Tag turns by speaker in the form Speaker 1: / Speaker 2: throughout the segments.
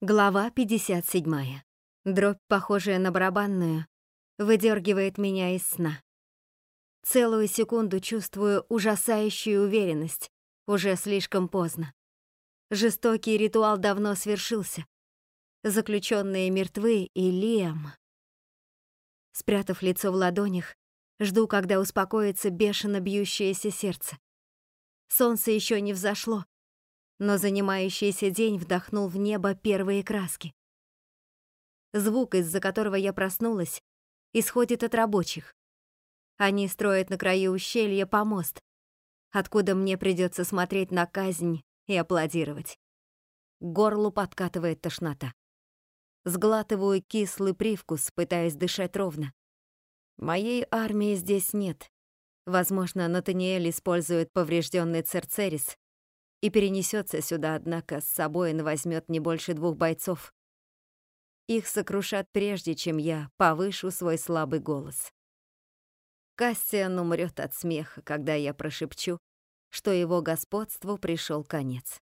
Speaker 1: Глава 57. Дробь, похожая на барабанную, выдергивает меня из сна. Целую секунду чувствую ужасающую уверенность. Уже слишком поздно. Жестокий ритуал давно свершился. Заключенные мертвы, и Лиам... Спрятав лицо в ладонях, жду, когда успокоится бешено бьющееся сердце. Солнце еще не взошло, но занимающийся день вдохнул в небо первые краски. Звук, из-за которого я проснулась, исходит от рабочих. Они строят на краю ущелья помост, откуда мне придется смотреть на казнь и аплодировать. К горлу подкатывает тошнота. Сглатываю кислый привкус, пытаясь дышать ровно. Моей армии здесь нет. Возможно, Натаниэль использует поврежденный Церцерис, и перенесется сюда, однако с собой он возьмет не больше двух бойцов. Их сокрушат прежде, чем я повышу свой слабый голос. Кассиан умрет от смеха, когда я прошепчу, что его господству пришел конец.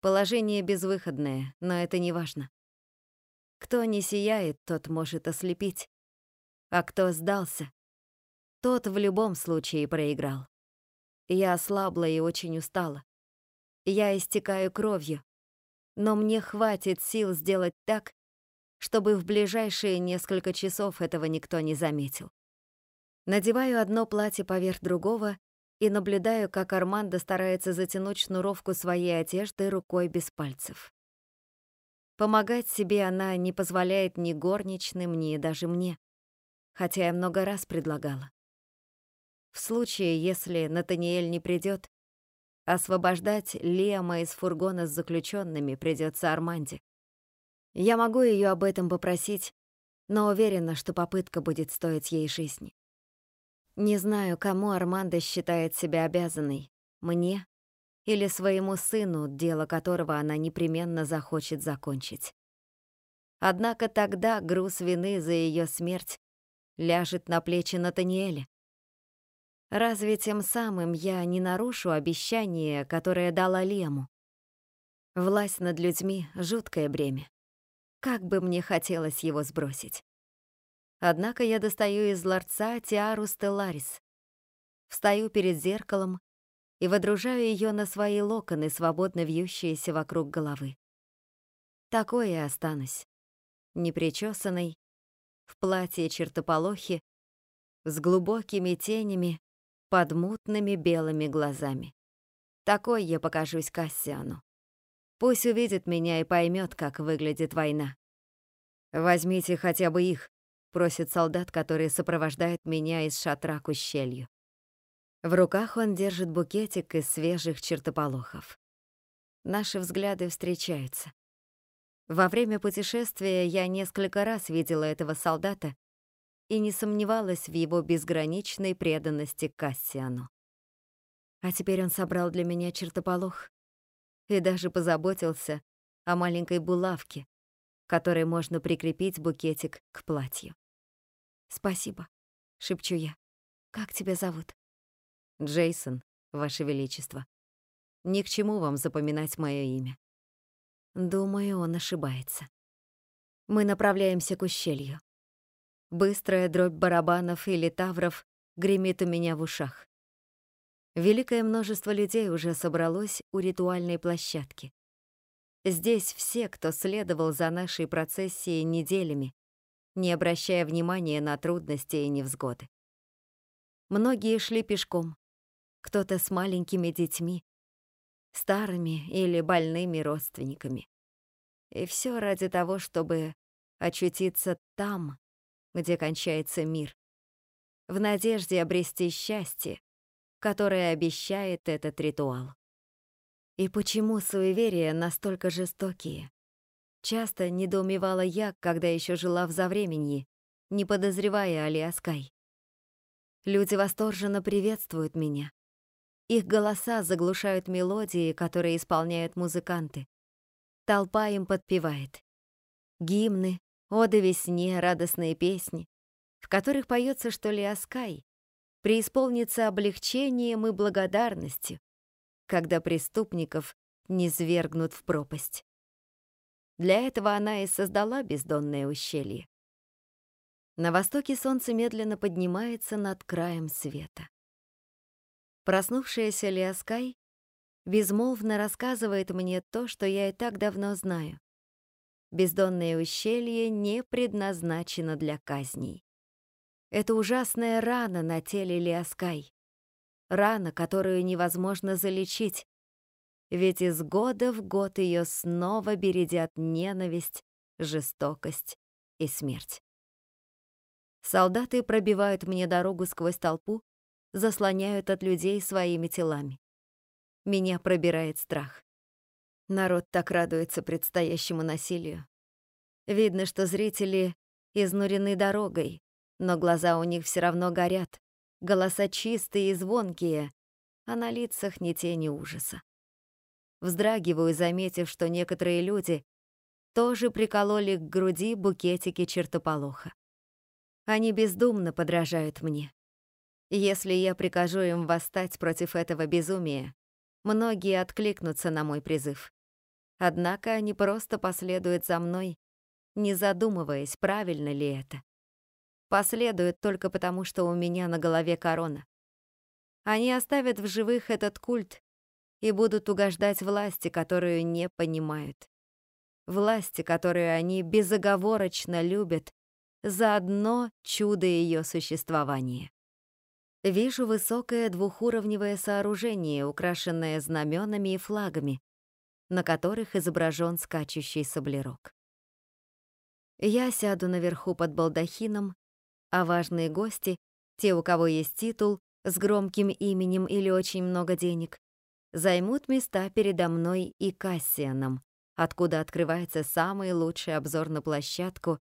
Speaker 1: Положение безвыходное, но это не важно. Кто не сияет, тот может ослепить, а кто сдался, тот в любом случае проиграл. Я ослабла и очень устала. Я истекаю кровью, но мне хватит сил сделать так, чтобы в ближайшие несколько часов этого никто не заметил. Надеваю одно платье поверх другого и наблюдаю, как Армандо старается затянуть шнуровку своей одежды рукой без пальцев. Помогать себе она не позволяет ни горничным, ни даже мне, хотя я много раз предлагала. В случае, если Натаниэль не придет, Освобождать Лема из фургона с заключенными придется Арманде. Я могу ее об этом попросить, но уверена, что попытка будет стоить ей жизни. Не знаю, кому Армандо считает себя обязанной, мне или своему сыну, дело которого она непременно захочет закончить. Однако тогда груз вины за ее смерть ляжет на плечи Натаниэля. Разве тем самым я не нарушу обещание, которое дала Лему? Власть над людьми — жуткое бремя. Как бы мне хотелось его сбросить. Однако я достаю из ларца тиару Стелларис. Встаю перед зеркалом и водружаю ее на свои локоны, свободно вьющиеся вокруг головы. Такой я останусь. Непричесанной, в платье чертополохи, с глубокими тенями под мутными белыми глазами. Такой я покажусь Кассиану. Пусть увидит меня и поймет, как выглядит война. «Возьмите хотя бы их», — просит солдат, который сопровождает меня из шатра к ущелью. В руках он держит букетик из свежих чертополохов. Наши взгляды встречаются. Во время путешествия я несколько раз видела этого солдата и не сомневалась в его безграничной преданности Кассиану. А теперь он собрал для меня чертополох и даже позаботился о маленькой булавке, которой можно прикрепить букетик к платью. «Спасибо», — шепчу я. «Как тебя зовут?» «Джейсон, Ваше Величество. Ни к чему вам запоминать мое имя». Думаю, он ошибается. Мы направляемся к ущелью. Быстрая дробь барабанов или тавров гремит у меня в ушах. Великое множество людей уже собралось у ритуальной площадки. Здесь все, кто следовал за нашей процессией неделями, не обращая внимания на трудности и невзгоды. Многие шли пешком, кто-то с маленькими детьми, старыми или больными родственниками. И все ради того, чтобы очутиться там, где кончается мир, в надежде обрести счастье, которое обещает этот ритуал. И почему суеверия настолько жестокие? Часто недоумевала я, когда еще жила в Завременье, не подозревая о Лиаскай. Люди восторженно приветствуют меня. Их голоса заглушают мелодии, которые исполняют музыканты. Толпа им подпевает. Гимны, Оды весне, радостные песни, в которых поется, что Лиаскай преисполнится облегчением и благодарностью, когда преступников не свергнут в пропасть. Для этого она и создала бездонное ущелье. На востоке солнце медленно поднимается над краем света. Проснувшаяся Лиаскай безмолвно рассказывает мне то, что я и так давно знаю. Бездонное ущелье не предназначено для казней. Это ужасная рана на теле Лиаскай. Рана, которую невозможно залечить, ведь из года в год ее снова бередят ненависть, жестокость и смерть. Солдаты пробивают мне дорогу сквозь толпу, заслоняют от людей своими телами. Меня пробирает страх. Народ так радуется предстоящему насилию. Видно, что зрители изнурены дорогой, но глаза у них все равно горят, голоса чистые и звонкие, а на лицах ни тени ужаса. Вздрагиваю, заметив, что некоторые люди тоже прикололи к груди букетики чертополоха. Они бездумно подражают мне. Если я прикажу им восстать против этого безумия, многие откликнутся на мой призыв. Однако они просто последуют за мной, не задумываясь, правильно ли это. Последуют только потому, что у меня на голове корона. Они оставят в живых этот культ и будут угождать власти, которую не понимают. Власти, которую они безоговорочно любят за одно чудо ее существования. Вижу высокое двухуровневое сооружение, украшенное знаменами и флагами, на которых изображен скачущий саблерок. Я сяду наверху под балдахином, а важные гости, те, у кого есть титул, с громким именем или очень много денег, займут места передо мной и Кассианом, откуда открывается самый лучший обзор на площадку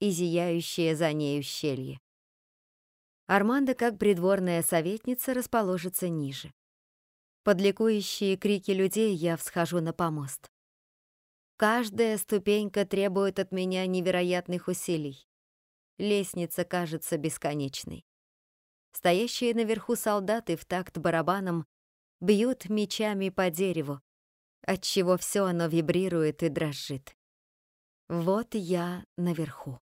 Speaker 1: и зияющее за ней ущелье. Армандо, как придворная советница, расположится ниже. Под ликующие крики людей я всхожу на помост. Каждая ступенька требует от меня невероятных усилий. Лестница кажется бесконечной. Стоящие наверху солдаты в такт барабаном бьют мечами по дереву, отчего все оно вибрирует и дрожит. Вот я наверху.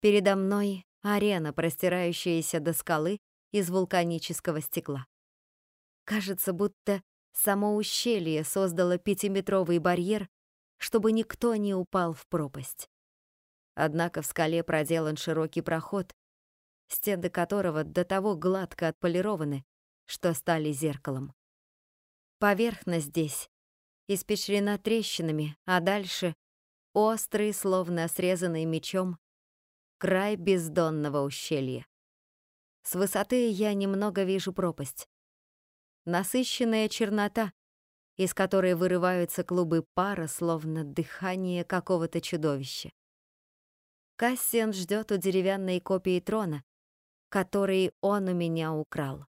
Speaker 1: Передо мной арена, простирающаяся до скалы из вулканического стекла. Кажется, будто само ущелье создало пятиметровый барьер, чтобы никто не упал в пропасть. Однако в скале проделан широкий проход, стены которого до того гладко отполированы, что стали зеркалом. Поверхность здесь испещрена трещинами, а дальше — острый, словно срезанный мечом, край бездонного ущелья. С высоты я немного вижу пропасть. Насыщенная чернота, из которой вырываются клубы пара, словно дыхание какого-то чудовища. Кассиан ждет у деревянной копии трона, который он у меня украл.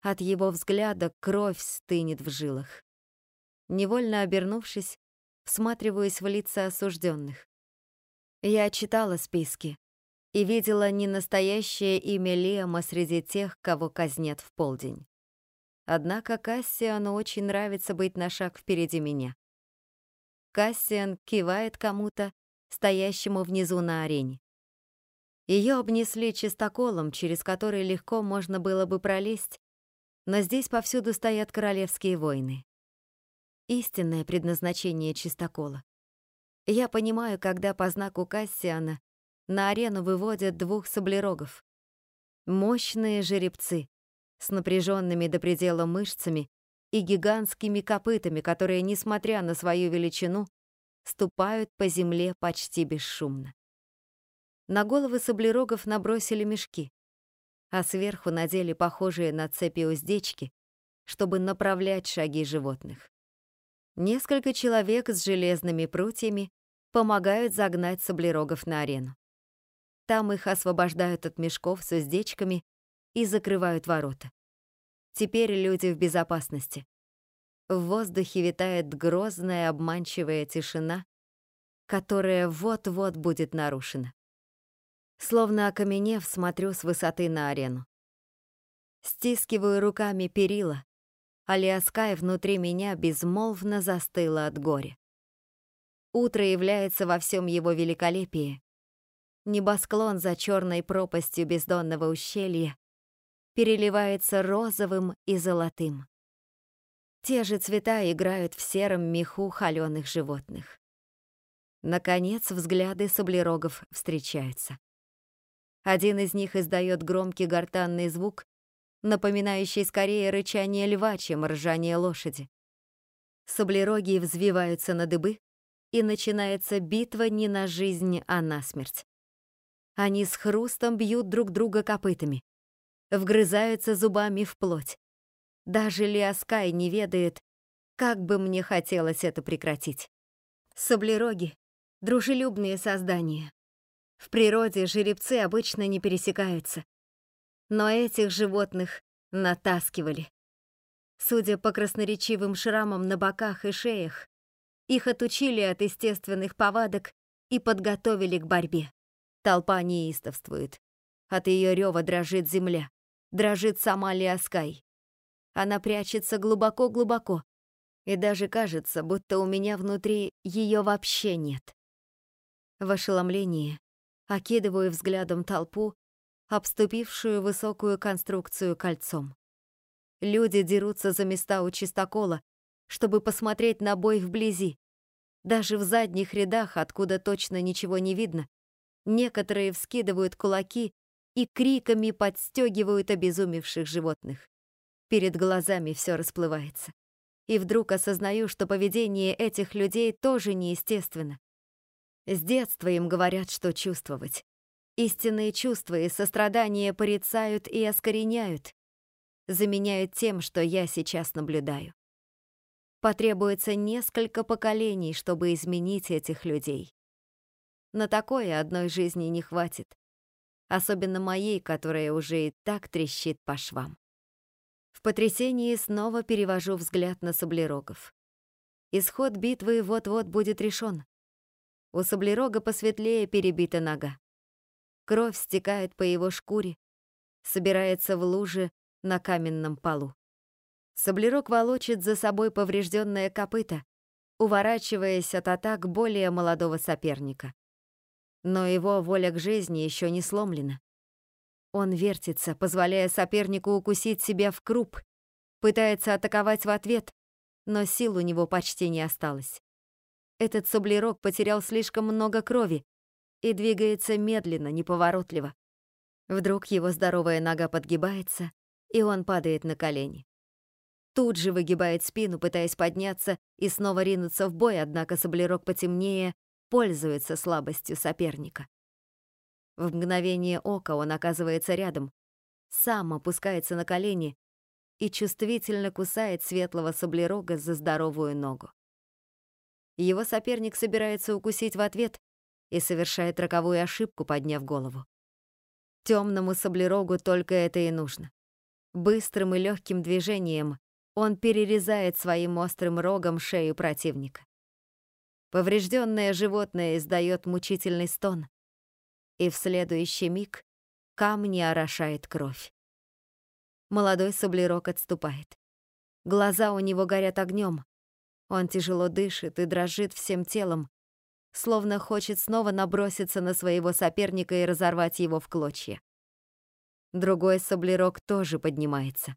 Speaker 1: От его взгляда кровь стынет в жилах. Невольно обернувшись, всматриваюсь в лица осужденных. Я читала списки и видела не настоящее имя Лиама среди тех, кого казнят в полдень. Однако Кассиану очень нравится быть на шаг впереди меня. Кассиан кивает кому-то, стоящему внизу на арене. Ее обнесли чистоколом, через который легко можно было бы пролезть, но здесь повсюду стоят королевские войны. Истинное предназначение чистокола. Я понимаю, когда по знаку Кассиана на арену выводят двух саблерогов. Мощные жеребцы с напряженными до предела мышцами и гигантскими копытами, которые, несмотря на свою величину, ступают по земле почти бесшумно. На головы саблерогов набросили мешки, а сверху надели похожие на цепи уздечки, чтобы направлять шаги животных. Несколько человек с железными прутьями помогают загнать саблерогов на арену. Там их освобождают от мешков с уздечками и закрывают ворота. Теперь люди в безопасности. В воздухе витает грозная обманчивая тишина, которая вот-вот будет нарушена. Словно окаменев, смотрю с высоты на арену. Стискиваю руками перила, а Лиаскай внутри меня безмолвно застыла от горя. утро является во всем его великолепии. Небосклон за черной пропастью бездонного ущелья переливается розовым и золотым. Те же цвета играют в сером меху холёных животных. Наконец взгляды саблерогов встречаются. Один из них издает громкий гортанный звук, напоминающий скорее рычание льва, чем ржание лошади. Саблероги взвиваются на дыбы, и начинается битва не на жизнь, а на смерть. Они с хрустом бьют друг друга копытами, вгрызаются зубами в плоть. Даже Лиаскай не ведает, как бы мне хотелось это прекратить. Саблероги — дружелюбные создания. В природе жеребцы обычно не пересекаются. Но этих животных натаскивали. Судя по красноречивым шрамам на боках и шеях, их отучили от естественных повадок и подготовили к борьбе. Толпа неистовствует. От ее рева дрожит земля, дрожит сама Лиаскай. Она прячется глубоко-глубоко, и даже кажется, будто у меня внутри ее вообще нет. В ошеломлении окидываю взглядом толпу, обступившую высокую конструкцию кольцом. Люди дерутся за места у чистокола, чтобы посмотреть на бой вблизи. Даже в задних рядах, откуда точно ничего не видно, некоторые вскидывают кулаки и криками подстегивают обезумевших животных. Перед глазами все расплывается. И вдруг осознаю, что поведение этих людей тоже неестественно. С детства им говорят, что чувствовать. Истинные чувства и сострадание порицают и оскореняют, заменяют тем, что я сейчас наблюдаю. Потребуется несколько поколений, чтобы изменить этих людей. На такое одной жизни не хватит. Особенно моей, которая уже и так трещит по швам. В потрясении снова перевожу взгляд на саблерогов. Исход битвы вот-вот будет решен. У саблерога посветлее перебита нога. Кровь стекает по его шкуре, собирается в луже на каменном полу. Саблерок волочит за собой поврежденное копыто, уворачиваясь от атак более молодого соперника. Но его воля к жизни еще не сломлена. Он вертится, позволяя сопернику укусить себя в круп, пытается атаковать в ответ, но сил у него почти не осталось. Этот саблерок потерял слишком много крови и двигается медленно, неповоротливо. Вдруг его здоровая нога подгибается, и он падает на колени. Тут же выгибает спину, пытаясь подняться и снова ринуться в бой, однако саблерок потемнее пользуется слабостью соперника. В мгновение ока он оказывается рядом, сам опускается на колени и чувствительно кусает светлого саблерога за здоровую ногу. Его соперник собирается укусить в ответ и совершает роковую ошибку, подняв голову. Темному саблерогу только это и нужно. Быстрым и легким движением он перерезает своим острым рогом шею противника. Поврежденное животное издает мучительный стон, и в следующий миг камни орошает кровь. Молодой саблерок отступает. Глаза у него горят огнем. Он тяжело дышит и дрожит всем телом, словно хочет снова наброситься на своего соперника и разорвать его в клочья. Другой саблерок тоже поднимается.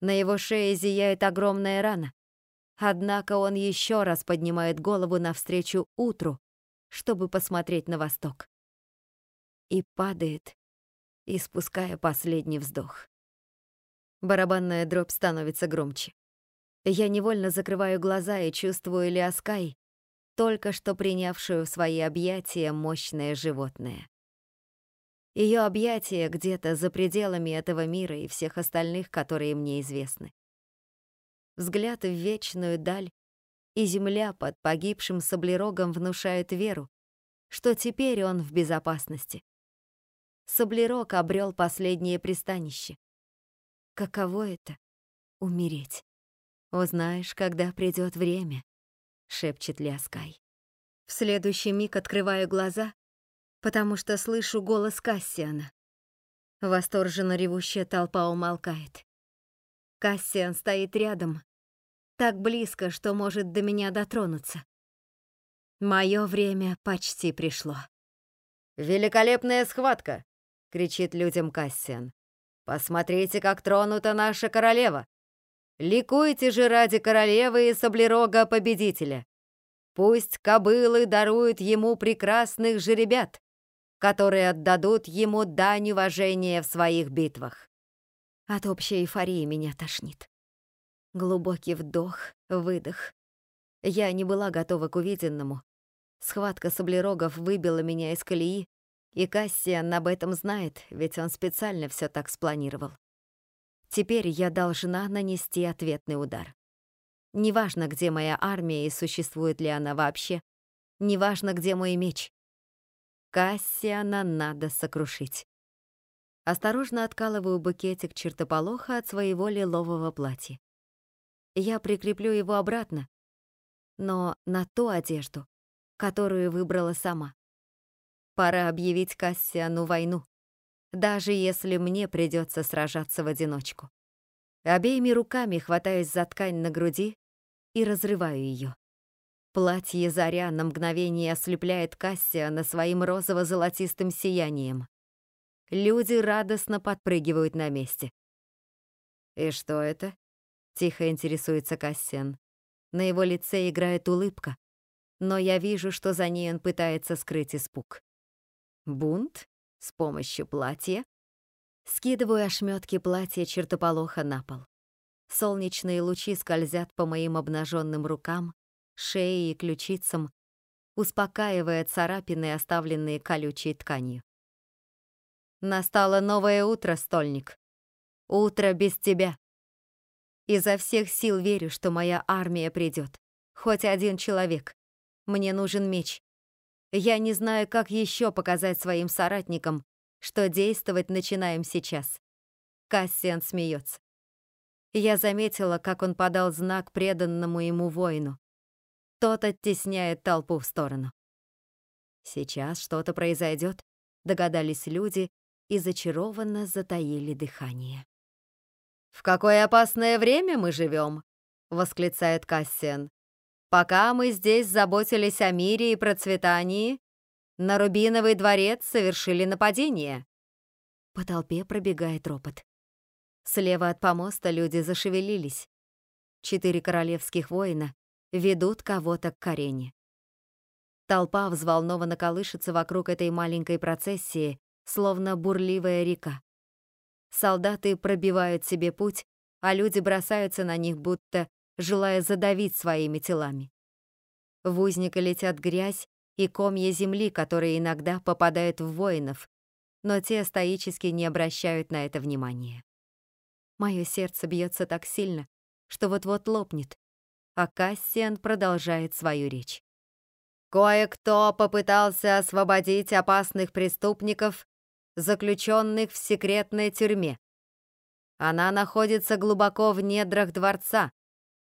Speaker 1: На его шее зияет огромная рана. Однако он еще раз поднимает голову навстречу утру, чтобы посмотреть на восток. И падает, испуская последний вздох. Барабанная дробь становится громче. Я невольно закрываю глаза и чувствую Лиаскай, только что принявшую в свои объятия мощное животное. Ее объятия где-то за пределами этого мира и всех остальных, которые мне известны. Взгляд в вечную даль, и земля под погибшим саблерогом внушает веру, что теперь он в безопасности. Саблерог обрел последнее пристанище. Каково это — умереть? Узнаешь, когда придет время, — шепчет Ляскай. В следующий миг открываю глаза потому что слышу голос Кассиана. Восторженно ревущая толпа умолкает. Кассиан стоит рядом, так близко, что может до меня дотронуться. Мое время почти пришло.
Speaker 2: «Великолепная схватка!» — кричит людям Кассиан. «Посмотрите, как тронута наша королева! Ликуйте же ради королевы и саблерога-победителя! Пусть кобылы даруют ему прекрасных жеребят, которые отдадут ему дань уважения в своих битвах!»
Speaker 1: От общей эйфории меня тошнит. Глубокий вдох, выдох. Я не была готова к увиденному, Схватка саблерогов выбила меня из колеи, и Кассиан об этом знает, ведь он специально все так спланировал. Теперь я должна нанести ответный удар. Неважно, где моя армия и существует ли она вообще, неважно, где мой меч. Кассиана надо сокрушить. Осторожно откалываю букетик чертополоха от своего лилового платья. Я прикреплю его обратно, но на ту одежду, которую выбрала сама. Пора объявить Кассиану войну, даже если мне придется сражаться в одиночку. Обеими руками хватаюсь за ткань на груди и разрываю ее. Платье Заря на мгновение ослепляет Кассиана своим розово-золотистым сиянием. Люди радостно подпрыгивают на месте. «И что это?» — тихо интересуется Кассиан. На его лице играет улыбка, но я вижу, что за ней он пытается скрыть испуг. Бунт? С помощью платья? Скидываю ошметки платья чертополоха на пол. Солнечные лучи скользят по моим обнаженным рукам, шее и ключицам, успокаивая царапины, оставленные колючей тканью. Настало новое утро, стольник. Утро без тебя. Изо всех сил верю, что моя армия придет. Хоть один человек. Мне нужен меч. Я не знаю, как еще показать своим соратникам, что действовать начинаем сейчас. Кассиан смеется. Я заметила, как он подал знак преданному ему воину. Тот оттесняет толпу в сторону. Сейчас что-то произойдет, догадались люди и зачарованно затаили дыхание. «В какое опасное время мы живем!» — восклицает Кассиан. Пока мы здесь заботились о мире и процветании, на Рубиновый дворец совершили нападение. По толпе пробегает ропот. Слева от помоста люди зашевелились. Четыре королевских воина ведут кого-то к арене. Толпа взволнованно колышется вокруг этой маленькой процессии, словно бурливая река. Солдаты пробивают себе путь, а люди бросаются на них, будто желая задавить своими телами. В узника летят грязь и комья земли, которые иногда попадают в воинов, но те стоически не обращают на это внимания. Мое сердце бьется так сильно, что вот-вот лопнет, а Кассиан продолжает свою речь. Кое-кто попытался освободить опасных преступников, заключенных в секретной тюрьме. Она находится глубоко в недрах дворца,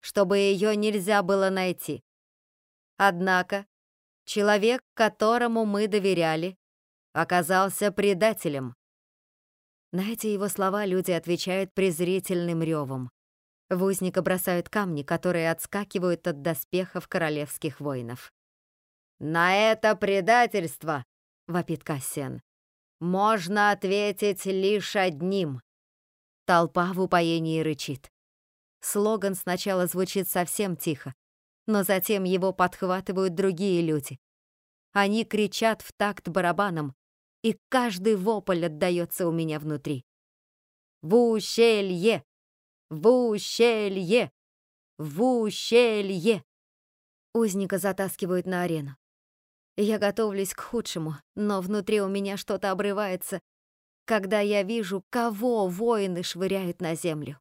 Speaker 1: чтобы ее нельзя было найти. Однако человек, которому мы доверяли, оказался предателем. На эти его слова люди отвечают презрительным ревом. В узника бросают камни, которые отскакивают от доспехов королевских воинов. «На это предательство!» — вопит Кассиан. «Можно ответить лишь одним». Толпа в упоении рычит. Слоган сначала звучит совсем тихо, но затем его подхватывают другие люди. Они кричат в такт барабаном, и каждый вопль отдаётся у меня внутри. «В ущелье! В ущелье! В ущелье!» Узника затаскивают на арену. Я готовлюсь к худшему, но внутри у меня что-то обрывается, когда я вижу, кого воины швыряют на землю.